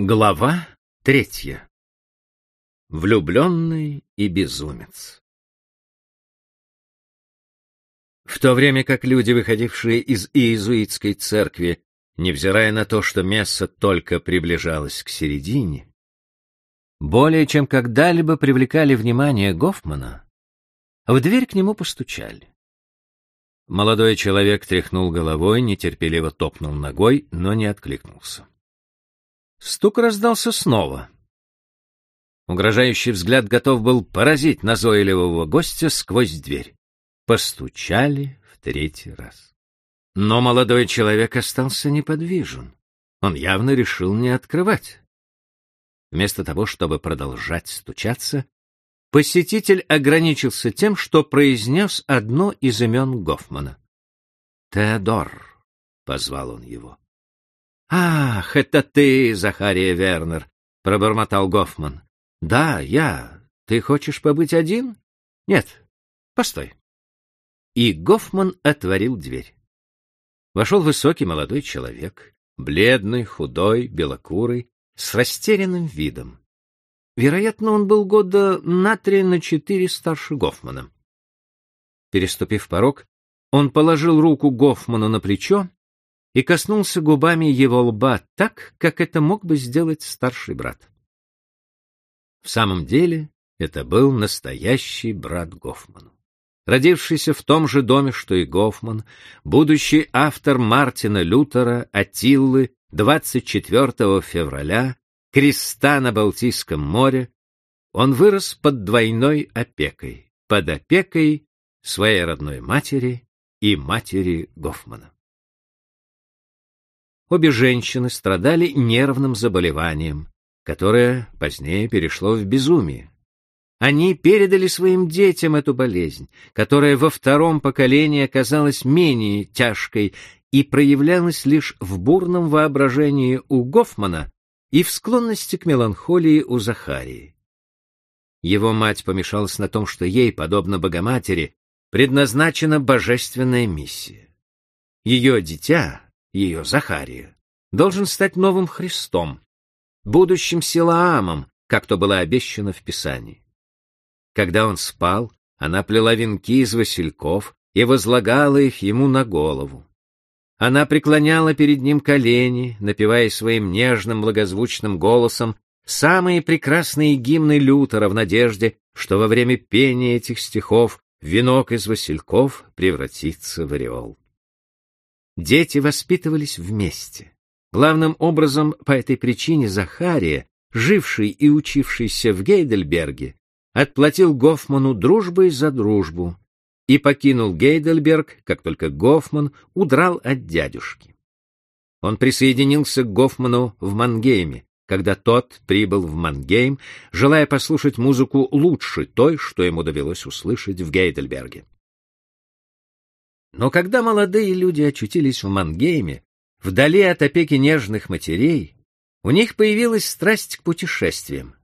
Глава третья. Влюбленный и безумец. В то время как люди, выходившие из иезуитской церкви, невзирая на то, что месса только приближалась к середине, более чем когда-либо привлекали внимание Гофмана, в дверь к нему постучали. Молодой человек тряхнул головой, нетерпеливо топнул ногой, но не откликнулся. Стук раздался снова. Угрожающий взгляд готов был поразить назойливого гостя сквозь дверь. Постучали в третий раз. Но молодой человек остался неподвижен. Он явно решил не открывать. Вместо того, чтобы продолжать стучаться, посетитель ограничился тем, что произнес одно из имен Гофмана. «Теодор», — позвал он его. «Ах, это ты, Захария Вернер!» — пробормотал Гофман. «Да, я. Ты хочешь побыть один?» «Нет. Постой». И Гофман отворил дверь. Вошел высокий молодой человек, бледный, худой, белокурый, с растерянным видом. Вероятно, он был года на три, на четыре старше Гофмана. Переступив порог, он положил руку Гофману на плечо и коснулся губами его лба так, как это мог бы сделать старший брат. В самом деле, это был настоящий брат Гофману. Родившийся в том же доме, что и Гофман, будущий автор Мартина Лютера «Атиллы» 24 февраля, «Креста на Балтийском море», он вырос под двойной опекой, под опекой своей родной матери и матери Гофмана. Обе женщины страдали нервным заболеванием, которое позднее перешло в безумие. Они передали своим детям эту болезнь, которая во втором поколении оказалась менее тяжкой и проявлялась лишь в бурном воображении у Гофмана и в склонности к меланхолии у Захарии. Его мать помешалась на том, что ей, подобно Богоматери, предназначена божественная миссия. Ее дитя, ее Захария, должен стать новым Христом, будущим Силаамом, как то было обещано в Писании. Когда он спал, она плела венки из васильков и возлагала их ему на голову. Она преклоняла перед ним колени, напевая своим нежным благозвучным голосом самые прекрасные гимны Лютера в надежде, что во время пения этих стихов венок из васильков превратится в ореол. Дети воспитывались вместе. Главным образом по этой причине Захария, живший и учившийся в Гейдельберге, отплатил Гофману дружбой за дружбу и покинул Гейдельберг, как только Гофман удрал от дядюшки. Он присоединился к Гофману в Мангейме, когда тот прибыл в Мангейм, желая послушать музыку лучше той, что ему довелось услышать в Гейдельберге. Но когда молодые люди очутились в Мангейме, вдали от опеки нежных матерей, у них появилась страсть к путешествиям.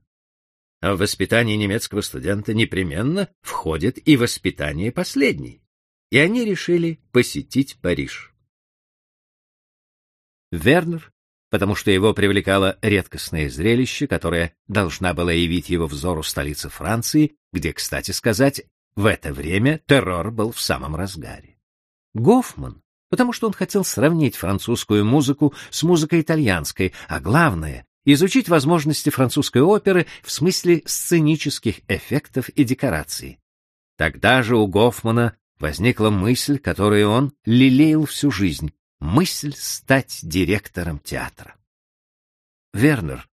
А в воспитание немецкого студента непременно входит и воспитание последней, и они решили посетить Париж. Вернер, потому что его привлекало редкостное зрелище, которое должна была явить его взору столица Франции, где, кстати сказать, в это время террор был в самом разгаре. Гофман, потому что он хотел сравнить французскую музыку с музыкой итальянской, а главное — изучить возможности французской оперы в смысле сценических эффектов и декораций. Тогда же у Гофмана возникла мысль, которую он лелеял всю жизнь — мысль стать директором театра. Вернер,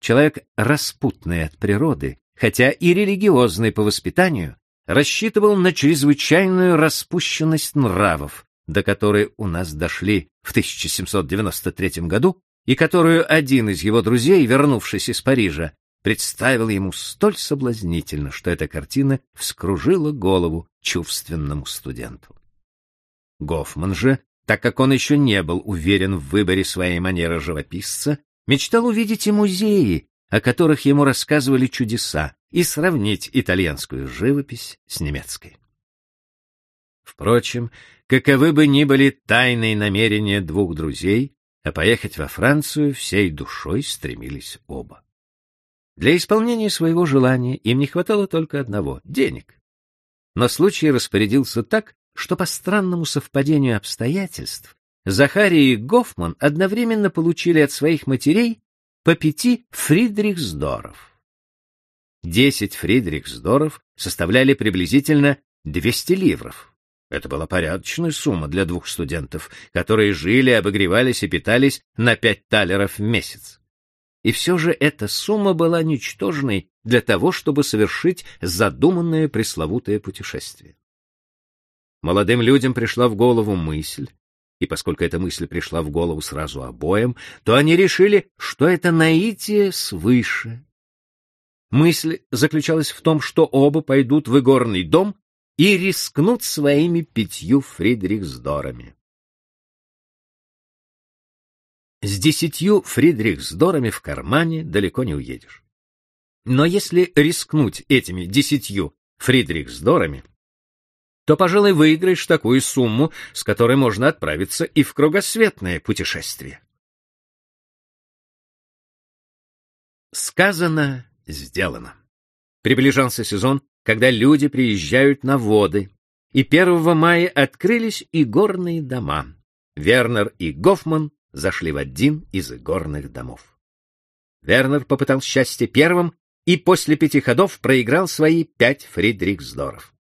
человек распутный от природы, хотя и религиозный по воспитанию, рассчитывал на чрезвычайную распущенность нравов, до которой у нас дошли в 1793 году, и которую один из его друзей, вернувшись из Парижа, представил ему столь соблазнительно, что эта картина вскружила голову чувственному студенту. Гофман же, так как он еще не был уверен в выборе своей манеры живописца, мечтал увидеть и музеи, о которых ему рассказывали чудеса, и сравнить итальянскую живопись с немецкой. Впрочем, каковы бы ни были тайные намерения двух друзей, а поехать во Францию всей душой стремились оба. Для исполнения своего желания им не хватало только одного — денег. Но случай распорядился так, что по странному совпадению обстоятельств Захария и Гофман одновременно получили от своих матерей по пяти фридрихсдоров. Десять фридрихсдоров составляли приблизительно 200 ливров. Это была порядочная сумма для двух студентов, которые жили, обогревались и питались на пять талеров в месяц. И все же эта сумма была ничтожной для того, чтобы совершить задуманное пресловутое путешествие. Молодым людям пришла в голову мысль, и поскольку эта мысль пришла в голову сразу обоим, то они решили, что это наитие свыше. Мысль заключалась в том, что оба пойдут в игорный дом и рискнут своими пятью Фридрихсдорами. С десятью Фридрихсдорами в кармане далеко не уедешь. Но если рискнуть этими десятью Фридрихсдорами, то, пожалуй, выиграешь такую сумму, с которой можно отправиться и в кругосветное путешествие. Сказано, сделано. Приближался сезон, когда люди приезжают на воды, и 1 мая открылись и горные дома. Вернер и Гофман зашли в один из игорных домов. Вернер попытал счастье первым и после пяти ходов проиграл свои пять Фридрихсдоров.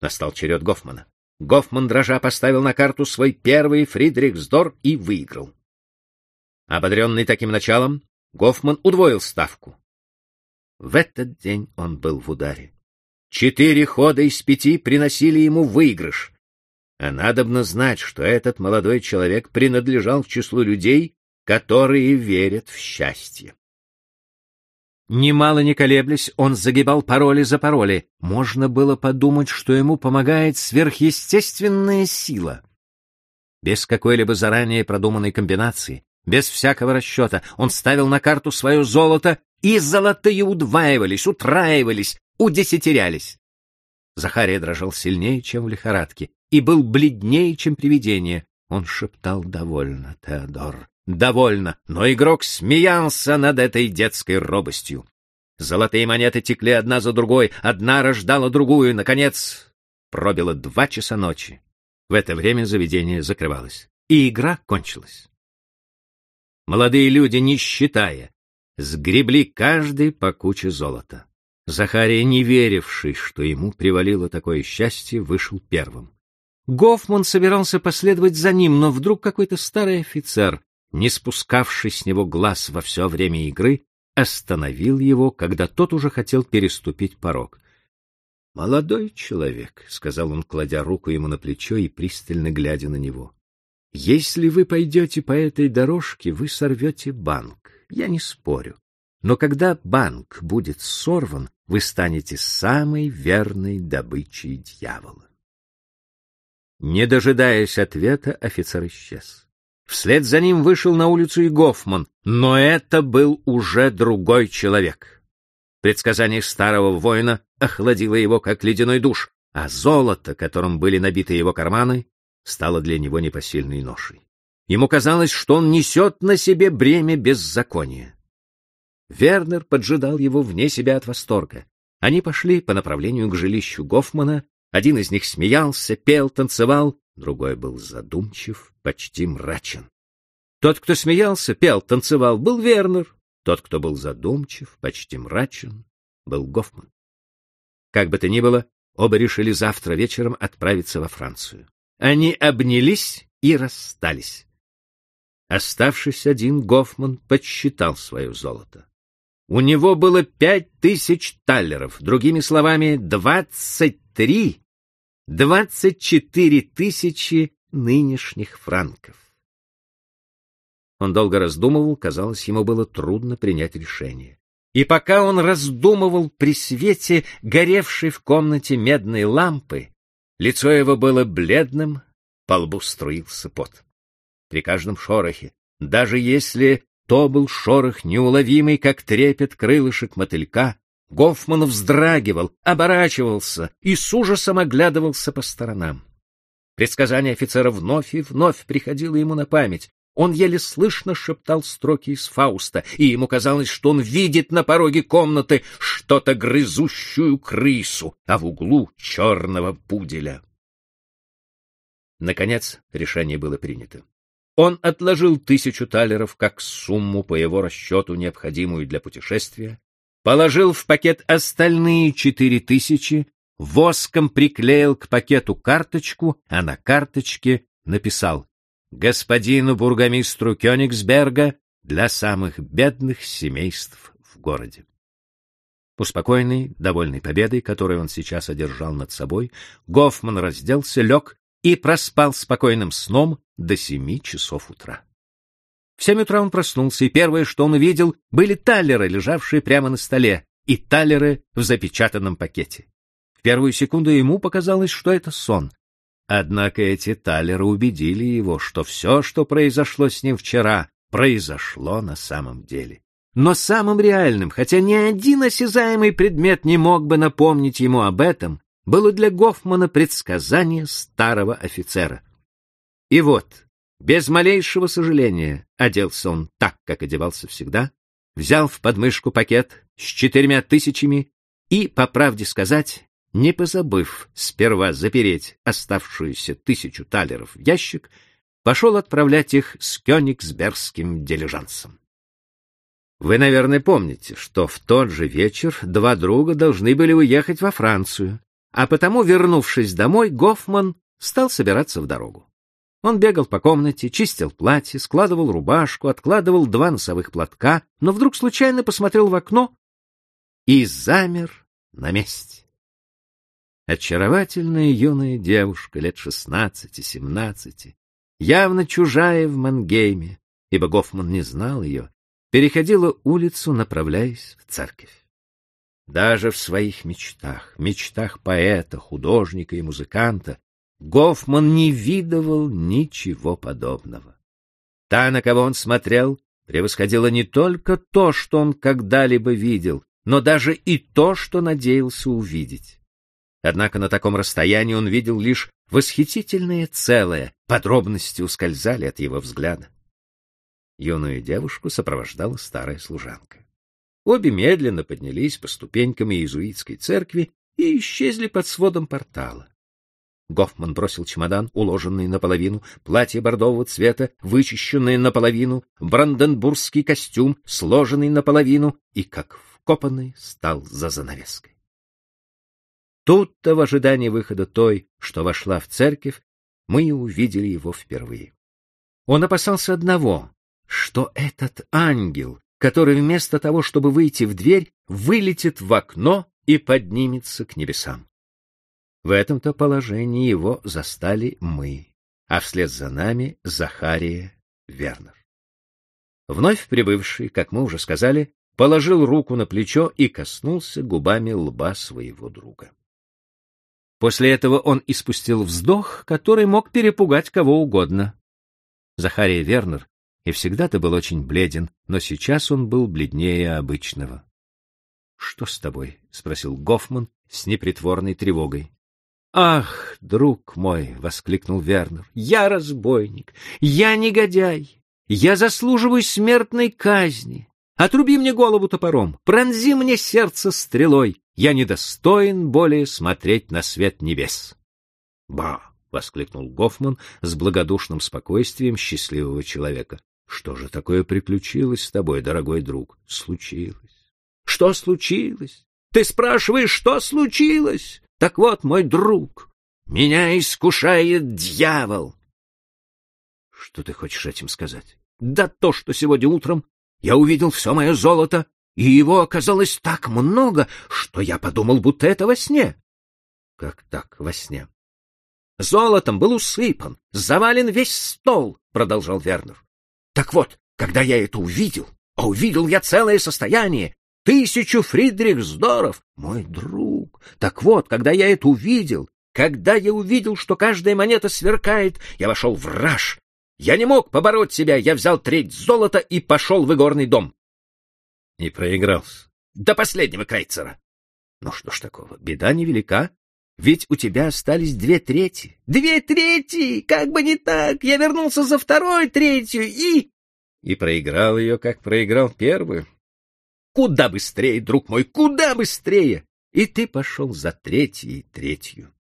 Настал черед Гофмана. Гофман, дрожа, поставил на карту свой первый Фридрихсдор и выиграл. Ободренный таким началом, Гофман удвоил ставку. В этот день он был в ударе. Четыре хода из пяти приносили ему выигрыш. А надобно знать, что этот молодой человек принадлежал к числу людей, которые верят в счастье. Немало не колеблясь, он загибал пароли за пароли. Можно было подумать, что ему помогает сверхъестественная сила. Без какой-либо заранее продуманной комбинации, без всякого расчета, он ставил на карту свое золото, и золотые удваивались, утраивались, удесятерялись. Захария дрожал сильнее, чем в лихорадке, и был бледнее, чем привидение. Он шептал «Довольно, Теодор, довольно», но игрок смеялся над этой детской робостью. Золотые монеты текли одна за другой, одна рождала другую. Наконец, пробило два часа ночи. В это время заведение закрывалось, и игра кончилась. Молодые люди, не считая, сгребли каждый по куче золота. Захария, не веривший, что ему привалило такое счастье, вышел первым. Гофман собирался последовать за ним, но вдруг какой-то старый офицер, не спускавший с него глаз во все время игры, остановил его, когда тот уже хотел переступить порог. — Молодой человек, — сказал он, кладя руку ему на плечо и пристально глядя на него, — если вы пойдете по этой дорожке, вы сорвете банк, я не спорю. Но когда банк будет сорван, вы станете самой верной добычей дьявола. Не дожидаясь ответа, офицер исчез. Вслед за ним вышел на улицу и Гофман, но это был уже другой человек. Предсказание старого воина охладило его, как ледяной душ, а золото, которым были набиты его карманы, стало для него непосильной ношей. Ему казалось, что он несет на себе бремя беззакония. Вернер поджидал его вне себя от восторга. Они пошли по направлению к жилищу Гофмана. Один из них смеялся, пел, танцевал, другой был задумчив, почти мрачен. Тот, кто смеялся, пел, танцевал, был Вернер. Тот, кто был задумчив, почти мрачен, был Гофман. Как бы то ни было, оба решили завтра вечером отправиться во Францию. Они обнялись и расстались. Оставшись один, Гофман подсчитал свое золото. У него было пять тысяч таллеров, другими словами, двадцать три, двадцать четыре тысячи нынешних франков. Он долго раздумывал, казалось, ему было трудно принять решение. И пока он раздумывал при свете горевшей в комнате медной лампы, лицо его было бледным, по лбу струился пот. При каждом шорохе, даже если то был шорох неуловимый, как трепет крылышек мотылька. Гофман вздрагивал, оборачивался и с ужасом оглядывался по сторонам. Предсказание офицера вновь и вновь приходило ему на память. Он еле слышно шептал строки из Фауста, и ему казалось, что он видит на пороге комнаты что-то грызущую крысу, а в углу черного пуделя. Наконец решение было принято. Он отложил тысячу талеров как сумму по его расчету, необходимую для путешествия, положил в пакет остальные четыре тысячи, воском приклеил к пакету карточку, а на карточке написал «Господину бургомистру Кёнигсберга для самых бедных семейств в городе». Успокоенный, довольный победой, которую он сейчас одержал над собой, Гофман разделся, лег и проспал спокойным сном до семи часов утра. В семь утра он проснулся, и первое, что он увидел, были талеры, лежавшие прямо на столе, и талеры в запечатанном пакете. В первую секунду ему показалось, что это сон. Однако эти талеры убедили его, что все, что произошло с ним вчера, произошло на самом деле. Но самым реальным, хотя ни один осязаемый предмет не мог бы напомнить ему об этом, было для Гофмана предсказание старого офицера. И вот, без малейшего сожаления оделся он так, как одевался всегда, взял в подмышку пакет с четырьмя тысячами и, по правде сказать, не позабыв сперва запереть оставшуюся тысячу талеров в ящик, пошел отправлять их с кёнигсбергским дилижансом. Вы, наверное, помните, что в тот же вечер два друга должны были уехать во Францию, а потому, вернувшись домой, Гофман стал собираться в дорогу. Он бегал по комнате, чистил платье, складывал рубашку, откладывал два носовых платка, но вдруг случайно посмотрел в окно и замер на месте. Очаровательная юная девушка лет шестнадцати-семнадцати, явно чужая в Мангейме, ибо Гофман не знал ее, переходила улицу, направляясь в церковь. Даже в своих мечтах, мечтах поэта, художника и музыканта, Гофман не видывал ничего подобного. Та, на кого он смотрел, превосходила не только то, что он когда-либо видел, но даже и то, что надеялся увидеть. Однако на таком расстоянии он видел лишь восхитительное целое, подробности ускользали от его взгляда. Юную девушку сопровождала старая служанка. Обе медленно поднялись по ступенькам иезуитской церкви и исчезли под сводом портала. Гофман бросил чемодан, уложенный наполовину, платье бордового цвета, вычищенное наполовину, бранденбургский костюм, сложенный наполовину, и, как вкопанный, стал за занавеской. Тут-то в ожидании выхода той, что вошла в церковь, мы увидели его впервые. Он опасался одного, что этот ангел, который вместо того, чтобы выйти в дверь, вылетит в окно и поднимется к небесам. В этом-то положении его застали мы, а вслед за нами Захария Вернер. Вновь прибывший, как мы уже сказали, положил руку на плечо и коснулся губами лба своего друга. После этого он испустил вздох, который мог перепугать кого угодно. Захария Вернер и всегда-то был очень бледен, но сейчас он был бледнее обычного. — Что с тобой? — спросил Гофман с непритворной тревогой. «Ах, друг мой!» — воскликнул Вернер. «Я разбойник! Я негодяй! Я заслуживаю смертной казни! Отруби мне голову топором! Пронзи мне сердце стрелой! Я недостоин более смотреть на свет небес!» «Ба!» — воскликнул Гофман с благодушным спокойствием счастливого человека. «Что же такое приключилось с тобой, дорогой друг?» «Случилось». «Что случилось? Ты спрашиваешь, что случилось?» Так вот, мой друг, меня искушает дьявол. Что ты хочешь этим сказать? Да то, что сегодня утром я увидел все мое золото, и его оказалось так много, что я подумал, будто это во сне. Как так во сне? Золотом был усыпан, завален весь стол, продолжал Вернер. Так вот, когда я это увидел, а увидел я целое состояние, тысячу Фридрихсдоров, мой друг. Так вот, когда я это увидел, когда я увидел, что каждая монета сверкает, я вошел в раж. Я не мог побороть себя, я взял треть золота и пошел в игорный дом. И проигрался. До последнего крейцера. Ну что ж такого, беда невелика, Ведь у тебя остались две трети. Две трети! Как бы не так! Я вернулся за второй третью и... И проиграл ее, как проиграл первую. Куда быстрее, друг мой, куда быстрее! И ты пошел за третьей третью.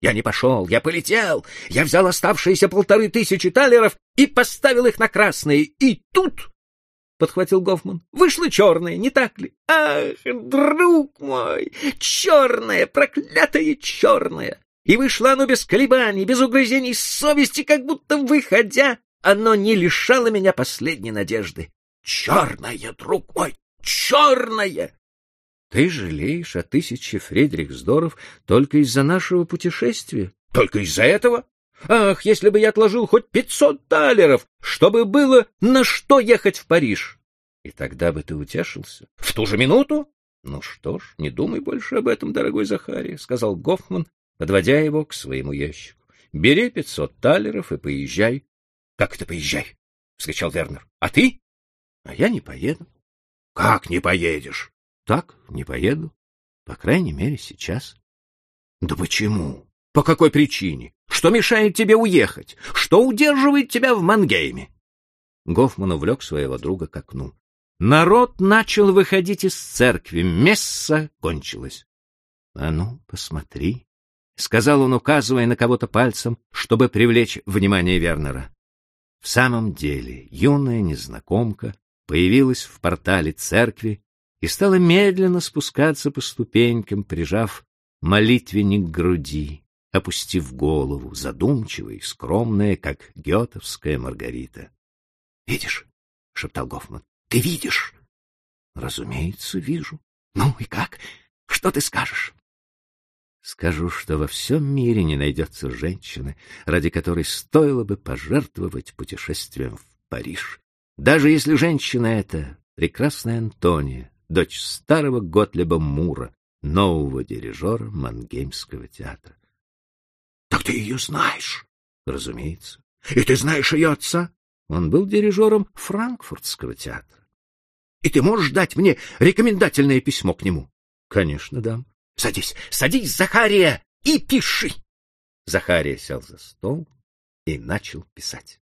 Я не пошел, я полетел. Я взял оставшиеся полторы тысячи талеров и поставил их на красные. И тут, — подхватил Гофман, — вышло черное, не так ли? Ах, друг мой, черное, проклятое черное! И вышло оно без колебаний, без угрызений совести, как будто, выходя, оно не лишало меня последней надежды. Черное, друг мой, черное! Ты жалеешь о тысяче Фридрихсдоров только из-за нашего путешествия? Только из-за этого? Ах, если бы я отложил хоть пятьсот талеров, чтобы было на что ехать в Париж. И тогда бы ты утешился. В ту же минуту? Ну что ж, не думай больше об этом, дорогой Захария, сказал Гофман, подводя его к своему ящику. Бери пятьсот талеров и поезжай. Как это поезжай? вскричал Вернер. А ты? А я не поеду. Как не поедешь? Так, не поеду. По крайней мере, сейчас. Да почему? По какой причине? Что мешает тебе уехать? Что удерживает тебя в Мангейме? Гофман увлек своего друга к окну. Народ начал выходить из церкви. Месса кончилось. — А ну, посмотри, — сказал он, указывая на кого-то пальцем, чтобы привлечь внимание Вернера. В самом деле, юная незнакомка появилась в портале церкви и стала медленно спускаться по ступенькам, прижав молитвенник к груди, опустив голову, задумчивая и скромная, как гетовская Маргарита. — Видишь? — шептал Гофман. — Ты видишь? — Разумеется, вижу. — Ну и как? Что ты скажешь? Скажу, что во всем мире не найдется женщины, ради которой стоило бы пожертвовать путешествием в Париж, даже если женщина эта прекрасная Антония, дочь старого Готлеба Мура, нового дирижера Мангеймского театра. — Так ты ее знаешь? — Разумеется. — И ты знаешь ее отца? Он был дирижером Франкфуртского театра. — И ты можешь дать мне рекомендательное письмо к нему? — Конечно, дам. — Садись, садись, Захария, и пиши! Захария сел за стол и начал писать.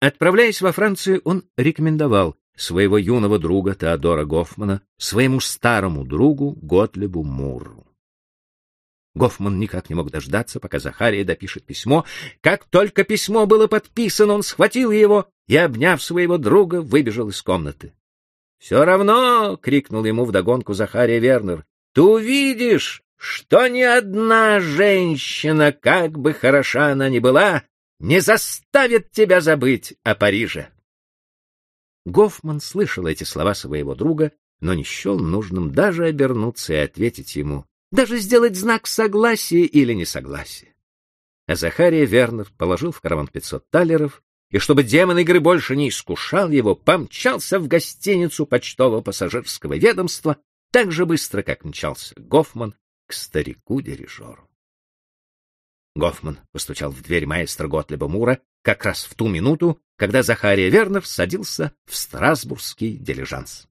Отправляясь во Францию, он рекомендовал своего юного друга Теодора Гофмана своему старому другу Готлебу Мурру. Гофман никак не мог дождаться, пока Захария допишет письмо. Как только письмо было подписано, он схватил его и, обняв своего друга, выбежал из комнаты. — Все равно, — крикнул ему вдогонку Захария Вернер, — ты увидишь, что ни одна женщина, как бы хороша она ни была, не заставит тебя забыть о Париже. Гофман слышал эти слова своего друга, но не счел нужным даже обернуться и ответить ему, даже сделать знак согласия или несогласия. А Захария Вернер положил в карман пятьсот талеров, и чтобы демон игры больше не искушал его, помчался в гостиницу почтового пассажирского ведомства так же быстро, как мчался Гофман к старику-дирижеру. Гофман постучал в дверь маэстро Готлеба Мура как раз в ту минуту, когда Захария Вернер садился в страсбургский дилижанс.